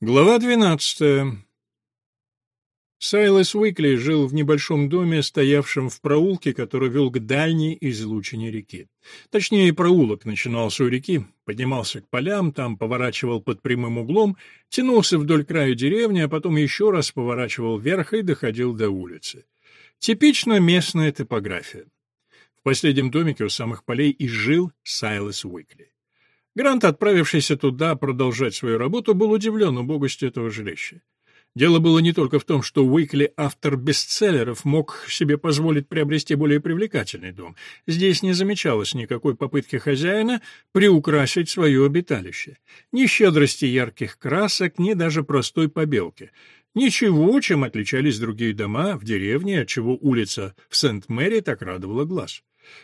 Глава 12. Сайлас Уикли жил в небольшом доме, стоявшем в проулке, который вел к дальней излучине реки. Точнее, проулок начинался у реки, поднимался к полям, там поворачивал под прямым углом, тянулся вдоль края деревни, а потом еще раз поворачивал вверх и доходил до улицы. Типично местная топография. В последнем домике у самых полей и жил Сайлас Уикли. Грант, отправившийся туда продолжать свою работу, был удивлен убогостью этого жилища. Дело было не только в том, что Уикли, автор бестселлеров, мог себе позволить приобрести более привлекательный дом. Здесь не замечалось никакой попытки хозяина приукрасить свое обиталище. Ни щедрости ярких красок, ни даже простой побелки. Ничего, чем отличались другие дома в деревне, отчего улица в Сент-Мэри так радовала глаз.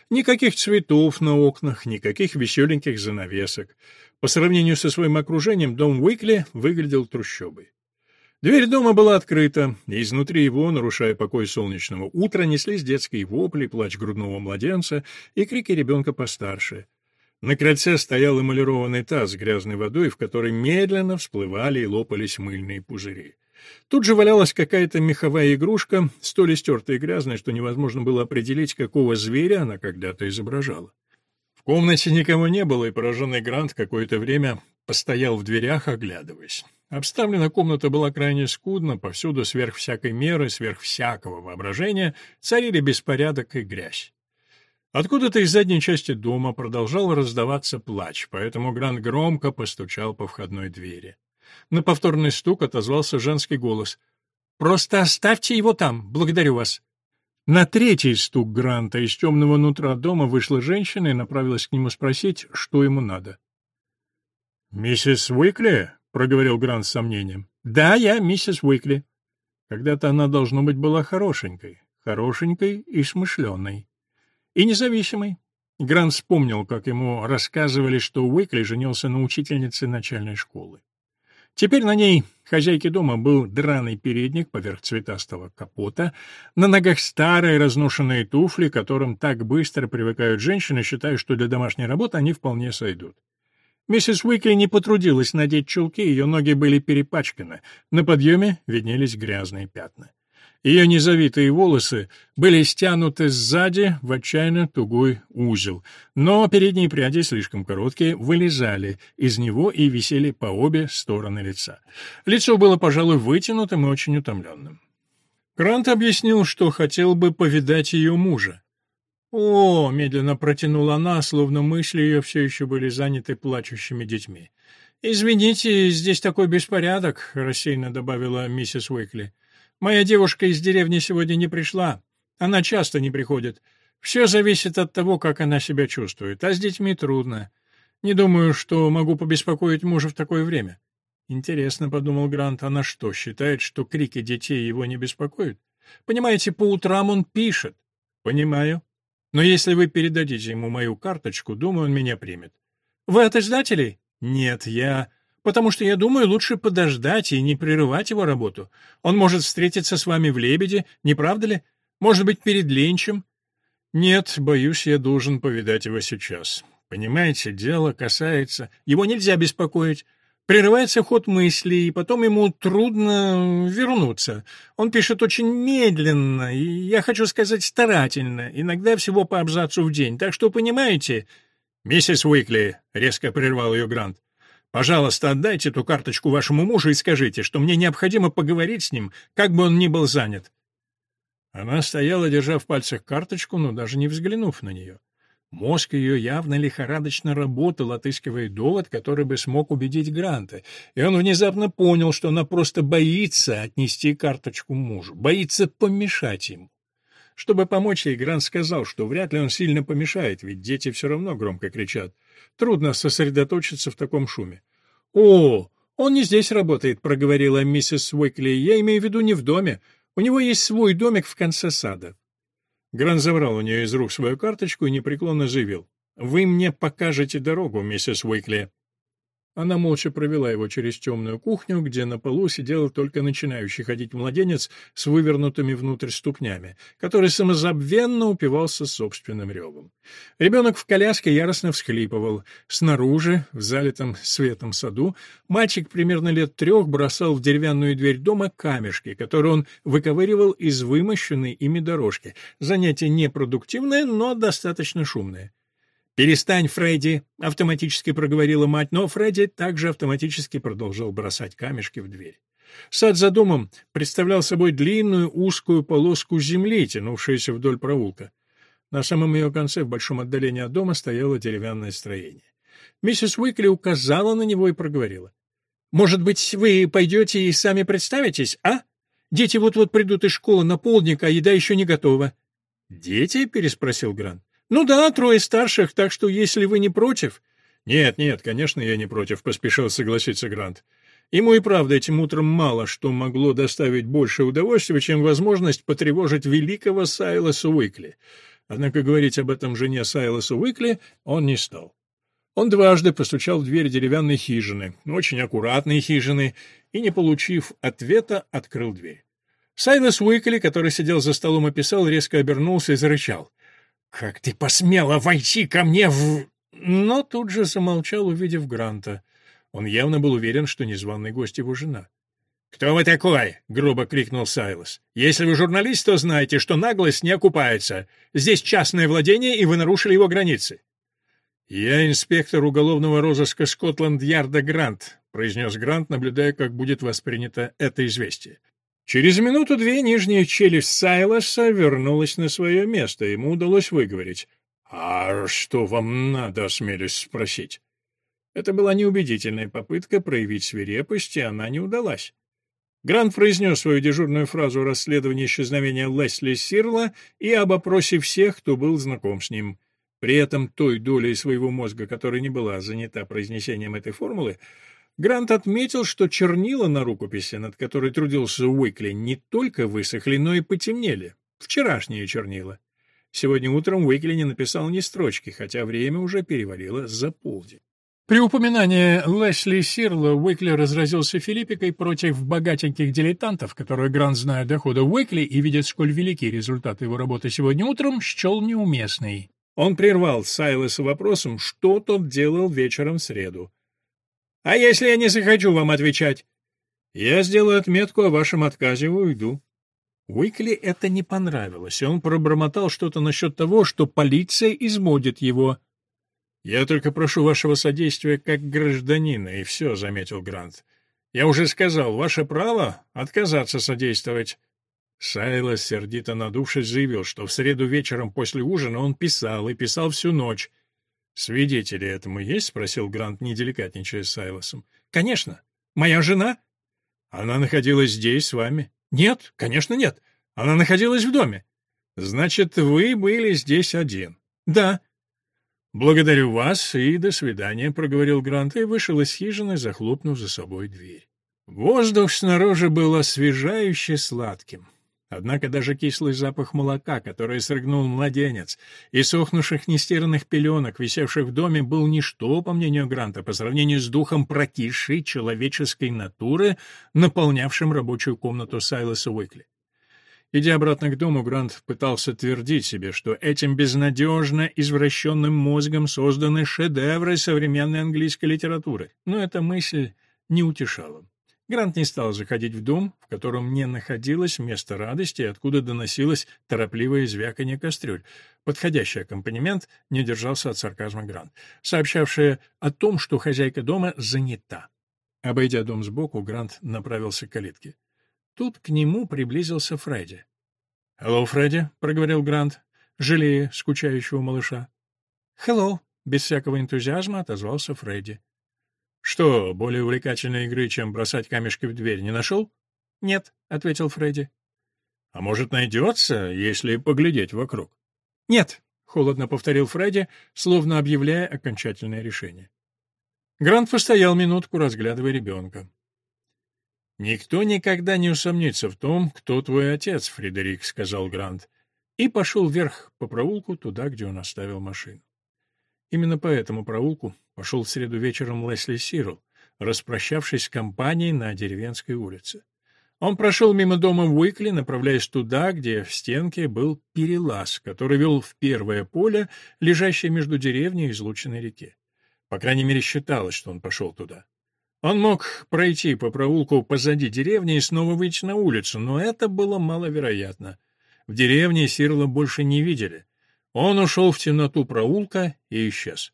Никаких цветов на окнах, никаких веселеньких занавесок. По сравнению со своим окружением, дом Уикли выглядел трущобой. Дверь дома была открыта, и изнутри его, нарушая покой солнечного утра, неслись детские вопли, плач грудного младенца и крики ребенка постарше. На крыльце стоял эмалированный таз с грязной водой, в которой медленно всплывали и лопались мыльные пузыри. Тут же валялась какая-то меховая игрушка, столь истертая и грязная, что невозможно было определить, какого зверя она когда-то изображала. В комнате никого не было, и пораженный Грант какое-то время постоял в дверях, оглядываясь. Обставлена комната была крайне скудно, повсюду сверх всякой меры, сверх всякого воображения царили беспорядок и грязь. Откуда-то из задней части дома продолжал раздаваться плач, поэтому Грант громко постучал по входной двери. На повторный стук отозвался женский голос. «Просто оставьте его там, благодарю вас». На третий стук Гранта из темного нутра дома вышла женщина и направилась к нему спросить, что ему надо. «Миссис Уикли?» — проговорил Грант с сомнением. «Да, я миссис Уикли». Когда-то она, должно быть, была хорошенькой, хорошенькой и смышленой. И независимой. Грант вспомнил, как ему рассказывали, что Уикли женился на учительнице начальной школы. Теперь на ней хозяйки дома был драный передник поверх цветастого капота, на ногах старые разношенные туфли, которым так быстро привыкают женщины, считая, что для домашней работы они вполне сойдут. Миссис Уикли не потрудилась надеть чулки, ее ноги были перепачканы, на подъеме виднелись грязные пятна. Ее незавитые волосы были стянуты сзади в отчаянно тугой узел, но передние пряди, слишком короткие, вылезали из него и висели по обе стороны лица. Лицо было, пожалуй, вытянутым и очень утомленным. Грант объяснил, что хотел бы повидать ее мужа. «О!» — медленно протянула она, словно мысли ее все еще были заняты плачущими детьми. «Извините, здесь такой беспорядок», — рассеянно добавила миссис Уикли. Моя девушка из деревни сегодня не пришла. Она часто не приходит. Все зависит от того, как она себя чувствует. А с детьми трудно. Не думаю, что могу побеспокоить мужа в такое время. Интересно, — подумал Грант, — она что, считает, что крики детей его не беспокоят? Понимаете, по утрам он пишет. Понимаю. Но если вы передадите ему мою карточку, думаю, он меня примет. Вы от издателей? Нет, я потому что я думаю, лучше подождать и не прерывать его работу. Он может встретиться с вами в «Лебеде», не правда ли? Может быть, перед ленчем? Нет, боюсь, я должен повидать его сейчас. Понимаете, дело касается... Его нельзя беспокоить. Прерывается ход мыслей, и потом ему трудно вернуться. Он пишет очень медленно, и, я хочу сказать, старательно, иногда всего по абзацу в день. Так что, понимаете... «Миссис Уикли», — резко прервал ее Грант, Пожалуйста, отдайте эту карточку вашему мужу и скажите, что мне необходимо поговорить с ним, как бы он ни был занят». Она стояла, держа в пальцах карточку, но даже не взглянув на нее. Мозг ее явно лихорадочно работал, отыскивая довод, который бы смог убедить Гранта, и он внезапно понял, что она просто боится отнести карточку мужу, боится помешать ему. Чтобы помочь ей, Грант сказал, что вряд ли он сильно помешает, ведь дети все равно громко кричат. Трудно сосредоточиться в таком шуме. «О, он не здесь работает», — проговорила миссис Уикли. «Я имею в виду не в доме. У него есть свой домик в конце сада». Гран забрал у нее из рук свою карточку и непреклонно заявил. «Вы мне покажете дорогу, миссис Уикли». Она молча провела его через темную кухню, где на полу сидел только начинающий ходить младенец с вывернутыми внутрь ступнями, который самозабвенно упивался собственным ревом. Ребенок в коляске яростно всхлипывал. Снаружи, в залитом светом саду, мальчик примерно лет трех бросал в деревянную дверь дома камешки, которые он выковыривал из вымощенной ими дорожки. Занятие непродуктивное, но достаточно шумное. «Перестань, Фредди!» — автоматически проговорила мать, но Фредди также автоматически продолжал бросать камешки в дверь. Сад за домом представлял собой длинную узкую полоску земли, тянувшуюся вдоль проулка. На самом ее конце, в большом отдалении от дома, стояло деревянное строение. Миссис Уикли указала на него и проговорила. «Может быть, вы пойдете и сами представитесь, а? Дети вот-вот придут из школы на полдник, а еда еще не готова». «Дети?» — переспросил Грант. «Ну да, трое старших, так что если вы не против...» «Нет, нет, конечно, я не против», — поспешил согласиться Грант. Ему и правда этим утром мало что могло доставить больше удовольствия, чем возможность потревожить великого Сайлоса Уикли. Однако говорить об этом жене Сайлоса Уикли он не стал. Он дважды постучал в дверь деревянной хижины, очень аккуратной хижины, и, не получив ответа, открыл дверь. Сайлос Уикли, который сидел за столом и писал, резко обернулся и зарычал. «Как ты посмела войти ко мне в...» Но тут же замолчал, увидев Гранта. Он явно был уверен, что незваный гость его жена. «Кто вы такой?» — грубо крикнул Сайлос. «Если вы журналист, то знаете, что наглость не окупается. Здесь частное владение, и вы нарушили его границы». «Я инспектор уголовного розыска Скотланд-Ярда Грант», — произнес Грант, наблюдая, как будет воспринято это известие. Через минуту-две нижняя челюсть Сайлоса вернулась на свое место, ему удалось выговорить. «А что вам надо, осмелюсь спросить?» Это была неубедительная попытка проявить свирепость, и она не удалась. Грант произнес свою дежурную фразу о расследовании исчезновения Лесли Сирла и об опросе всех, кто был знаком с ним. При этом той долей своего мозга, которая не была занята произнесением этой формулы, Грант отметил, что чернила на рукописи, над которой трудился Уикли, не только высохли, но и потемнели. Вчерашние чернила. Сегодня утром Уикли не написал ни строчки, хотя время уже перевалило за полдень. При упоминании Лесли Сирла Уикли разразился Филиппикой против богатеньких дилетантов, которые Грант, зная дохода Уикли и видит, сколь велики результаты его работы сегодня утром, счел неуместной. Он прервал Сайлоса вопросом, что тот делал вечером в среду. А если я не захочу вам отвечать? Я сделаю отметку о вашем отказе и уйду. Уикли это не понравилось, и он пробормотал что-то насчет того, что полиция измодит его. «Я только прошу вашего содействия как гражданина, и все», — заметил Грант. «Я уже сказал, ваше право — отказаться содействовать». Сайлос, сердито надувшись, заявил, что в среду вечером после ужина он писал, и писал всю ночь. «Свидетели этому есть?» — спросил Грант, неделикатничая с Сайлосом. «Конечно. Моя жена?» «Она находилась здесь с вами?» «Нет, конечно, нет. Она находилась в доме». «Значит, вы были здесь один?» «Да». «Благодарю вас и до свидания», — проговорил Грант и вышел из хижины, захлопнув за собой дверь. Воздух снаружи был освежающе сладким. Однако даже кислый запах молока, который срыгнул младенец, и сохнувших нестиранных пеленок, висевших в доме, был ничто, по мнению Гранта, по сравнению с духом прокисшей человеческой натуры, наполнявшим рабочую комнату Сайлоса Уикли. Идя обратно к дому, Грант пытался твердить себе, что этим безнадежно извращенным мозгом созданы шедевры современной английской литературы, но эта мысль не утешала. Грант не стал заходить в дом, в котором не находилось места радости, откуда доносилось торопливое звяканье кастрюль. Подходящий аккомпанемент не держался от сарказма Грант, сообщавшая о том, что хозяйка дома занята. Обойдя дом сбоку, Грант направился к калитке. Тут к нему приблизился Фредди. «Hello, Фредди», — проговорил Грант, жалея скучающего малыша. «Hello», — без всякого энтузиазма отозвался Фредди. «Что, более увлекательной игры, чем бросать камешки в дверь, не нашел?» «Нет», — ответил Фредди. «А может, найдется, если поглядеть вокруг?» «Нет», — холодно повторил Фредди, словно объявляя окончательное решение. Грант постоял минутку, разглядывая ребенка. «Никто никогда не усомнится в том, кто твой отец, Фредерик», — сказал Грант, и пошел вверх по проулку туда, где он оставил машину. Именно по этому проулку пошел в среду вечером Лесли Сирл, распрощавшись с компанией на деревенской улице. Он прошел мимо дома Уикли, направляясь туда, где в стенке был перелаз, который вел в первое поле, лежащее между деревней и излученной реки. По крайней мере, считалось, что он пошел туда. Он мог пройти по проулку позади деревни и снова выйти на улицу, но это было маловероятно. В деревне Сирла больше не видели. Он ушел в темноту проулка и исчез.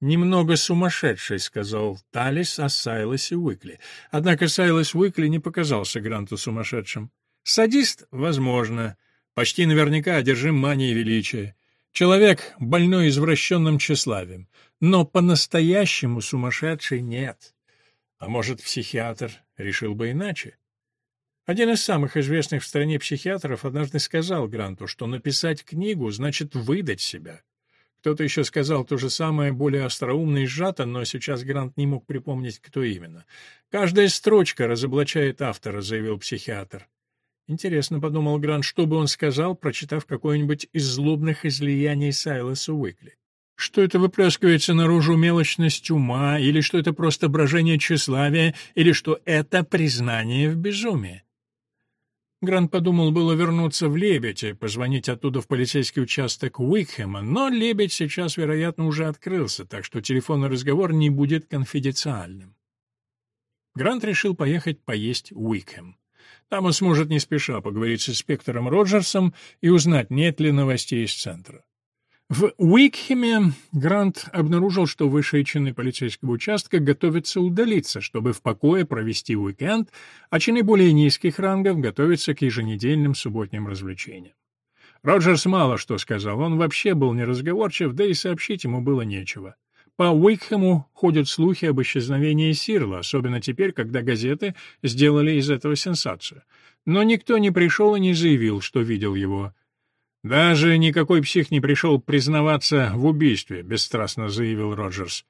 «Немного сумасшедший», — сказал Талис о Сайлосе Уикли. Однако Сайлос Уикли не показался Гранту сумасшедшим. Садист — возможно. Почти наверняка одержим манией величия. Человек, больной извращенным тщеславием. Но по-настоящему сумасшедший нет. А может, психиатр решил бы иначе? Один из самых известных в стране психиатров однажды сказал Гранту, что написать книгу значит выдать себя. Кто-то еще сказал то же самое, более остроумно и сжато, но сейчас Грант не мог припомнить, кто именно. «Каждая строчка разоблачает автора», — заявил психиатр. Интересно, — подумал Грант, — что бы он сказал, прочитав какое-нибудь из злобных излияний Сайлоса Уикли. Что это выплескивается наружу мелочность ума, или что это просто брожение тщеславия, или что это признание в безумии? Грант подумал было вернуться в Лебедь и позвонить оттуда в полицейский участок Уикхэма, но Лебедь сейчас, вероятно, уже открылся, так что телефонный разговор не будет конфиденциальным. Грант решил поехать поесть Уикхэм. Там он сможет не спеша поговорить с инспектором Роджерсом и узнать, нет ли новостей из центра. В Уикхеме Грант обнаружил, что высшие чины полицейского участка готовятся удалиться, чтобы в покое провести уикенд, а чины более низких рангов готовятся к еженедельным субботним развлечениям. Роджерс мало что сказал, он вообще был неразговорчив, да и сообщить ему было нечего. По Уикхему ходят слухи об исчезновении Сирла, особенно теперь, когда газеты сделали из этого сенсацию. Но никто не пришел и не заявил, что видел его. «Даже никакой псих не пришел признаваться в убийстве», — бесстрастно заявил Роджерс.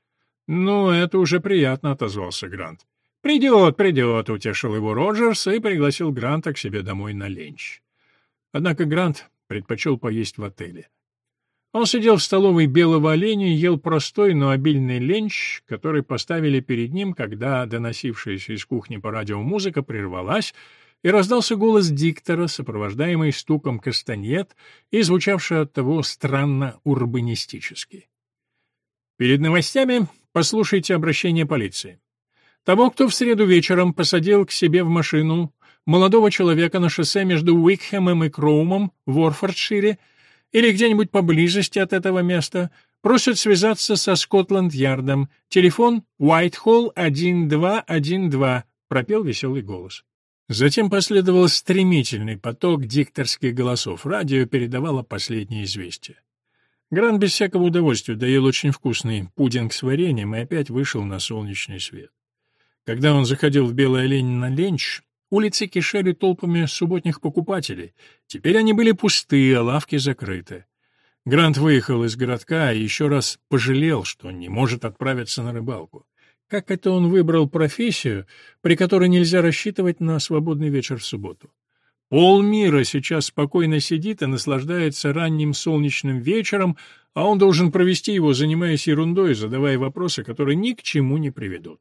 «Ну, это уже приятно», — отозвался Грант. «Придет, придет», — утешил его Роджерс и пригласил Гранта к себе домой на ленч. Однако Грант предпочел поесть в отеле. Он сидел в столовой белого оленя и ел простой, но обильный ленч, который поставили перед ним, когда доносившаяся из кухни по радио музыка прервалась, и раздался голос диктора, сопровождаемый стуком кастаньет и звучавший от того странно урбанистически. Перед новостями послушайте обращение полиции. Того, кто в среду вечером посадил к себе в машину молодого человека на шоссе между Уикхэмом и Кроумом в Орфордшире или где-нибудь поблизости от этого места, просят связаться со Скотланд-Ярдом. Телефон Уайтхолл 1212, пропел веселый голос. Затем последовал стремительный поток дикторских голосов. Радио передавало последние известия. Гран без всякого удовольствия доел очень вкусный пудинг с вареньем и опять вышел на солнечный свет. Когда он заходил в Белый олень на ленч, улицы кишели толпами субботних покупателей. Теперь они были пустые, а лавки закрыты. Грант выехал из городка и еще раз пожалел, что не может отправиться на рыбалку. Как это он выбрал профессию, при которой нельзя рассчитывать на свободный вечер в субботу? Полмира сейчас спокойно сидит и наслаждается ранним солнечным вечером, а он должен провести его, занимаясь ерундой, задавая вопросы, которые ни к чему не приведут.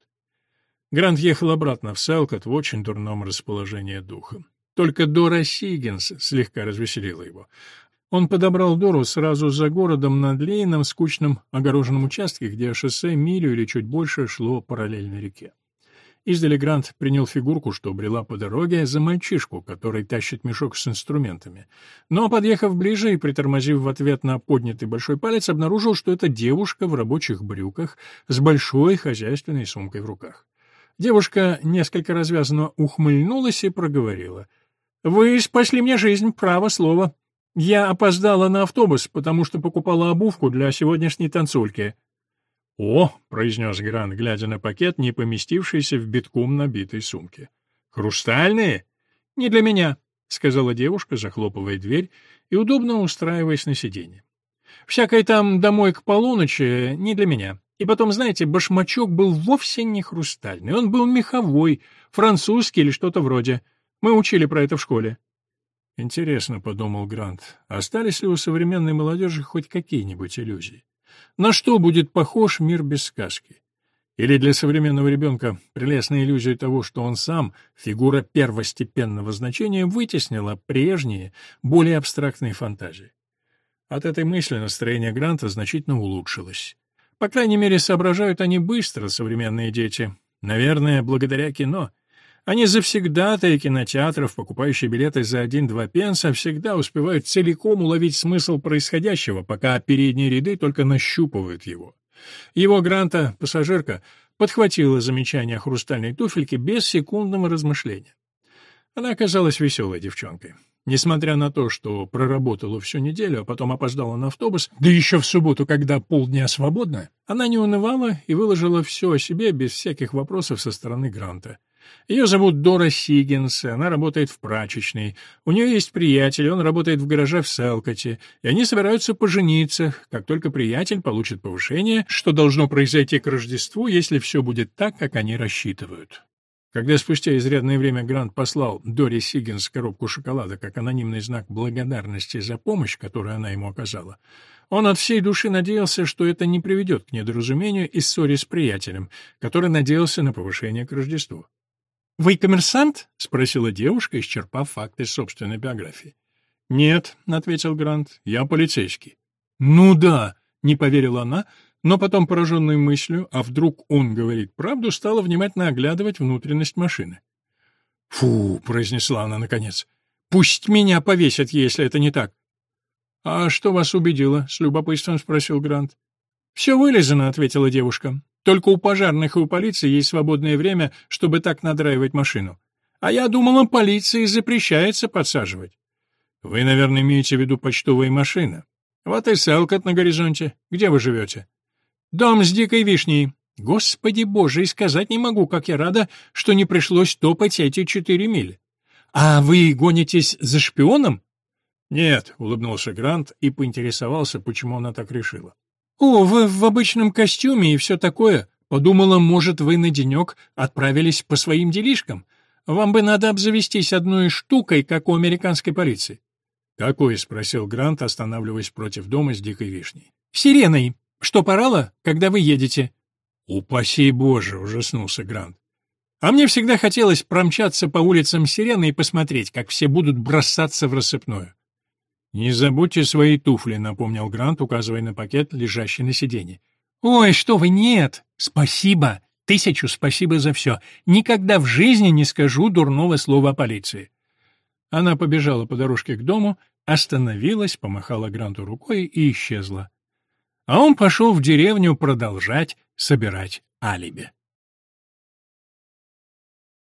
Грант ехал обратно в Селкот в очень дурном расположении духа. Только Дора Сигинс слегка развеселила его. Он подобрал Дору сразу за городом на длинном, скучном огороженном участке, где шоссе милю или чуть больше шло параллельно реке. Издали Грант принял фигурку, что брела по дороге, за мальчишку, который тащит мешок с инструментами. Но, подъехав ближе и притормозив в ответ на поднятый большой палец, обнаружил, что это девушка в рабочих брюках с большой хозяйственной сумкой в руках. Девушка несколько развязанно ухмыльнулась и проговорила. «Вы спасли мне жизнь, право слово. Я опоздала на автобус, потому что покупала обувку для сегодняшней танцульки. «О!» — произнес Грант, глядя на пакет, не поместившийся в битком набитой сумке. «Хрустальные?» «Не для меня», — сказала девушка, захлопывая дверь и удобно устраиваясь на сиденье. «Всякое там домой к полуночи не для меня. И потом, знаете, башмачок был вовсе не хрустальный, он был меховой, французский или что-то вроде. Мы учили про это в школе». Интересно, — подумал Грант, — остались ли у современной молодежи хоть какие-нибудь иллюзии? На что будет похож мир без сказки? Или для современного ребенка прелестная иллюзия того, что он сам, фигура первостепенного значения, вытеснила прежние, более абстрактные фантазии. От этой мысли настроение Гранта значительно улучшилось. По крайней мере, соображают они быстро, современные дети. Наверное, благодаря кино. Они завсегдатые кинотеатров, покупающие билеты за один-два пенса, всегда успевают целиком уловить смысл происходящего, пока передние ряды только нащупывают его. Его Гранта, пассажирка, подхватила замечание о хрустальной туфельке без секундного размышления. Она оказалась веселой девчонкой. Несмотря на то, что проработала всю неделю, а потом опоздала на автобус, да еще в субботу, когда полдня свободно, она не унывала и выложила все о себе без всяких вопросов со стороны Гранта. Ее зовут Дора Сигинс, она работает в прачечной. У нее есть приятель, он работает в гараже в Селкоте, и они собираются пожениться, как только приятель получит повышение, что должно произойти к Рождеству, если все будет так, как они рассчитывают. Когда спустя изрядное время Грант послал Дори Сигинс коробку шоколада как анонимный знак благодарности за помощь, которую она ему оказала, он от всей души надеялся, что это не приведет к недоразумению и ссоре с приятелем, который надеялся на повышение к Рождеству. «Вы коммерсант?» — спросила девушка, исчерпав факты собственной биографии. «Нет», — ответил Грант, — «я полицейский». «Ну да», — не поверила она, но потом, пораженной мыслью, а вдруг он говорит правду, стала внимательно оглядывать внутренность машины. «Фу», — произнесла она наконец, — «пусть меня повесят, если это не так». «А что вас убедило?» — с любопытством спросил Грант. «Все вылезано», — ответила девушка. Только у пожарных и у полиции есть свободное время, чтобы так надраивать машину. А я думала, полиции запрещается подсаживать. Вы, наверное, имеете в виду почтовые машины. Вот и Селкот на горизонте. Где вы живете? Дом с дикой вишней. Господи боже, и сказать не могу, как я рада, что не пришлось топать эти четыре мили. А вы гонитесь за шпионом? Нет, улыбнулся Грант и поинтересовался, почему она так решила. «О, вы в обычном костюме и все такое. Подумала, может, вы на денек отправились по своим делишкам. Вам бы надо обзавестись одной штукой, как у американской полиции». «Какой?» — спросил Грант, останавливаясь против дома с дикой вишней. «Сиреной. Что порало, когда вы едете?» «Упаси Боже!» — ужаснулся Грант. «А мне всегда хотелось промчаться по улицам сирены и посмотреть, как все будут бросаться в рассыпную. «Не забудьте свои туфли», — напомнил Грант, указывая на пакет, лежащий на сиденье. «Ой, что вы, нет! Спасибо! Тысячу спасибо за все! Никогда в жизни не скажу дурного слова о полиции!» Она побежала по дорожке к дому, остановилась, помахала Гранту рукой и исчезла. А он пошел в деревню продолжать собирать алиби.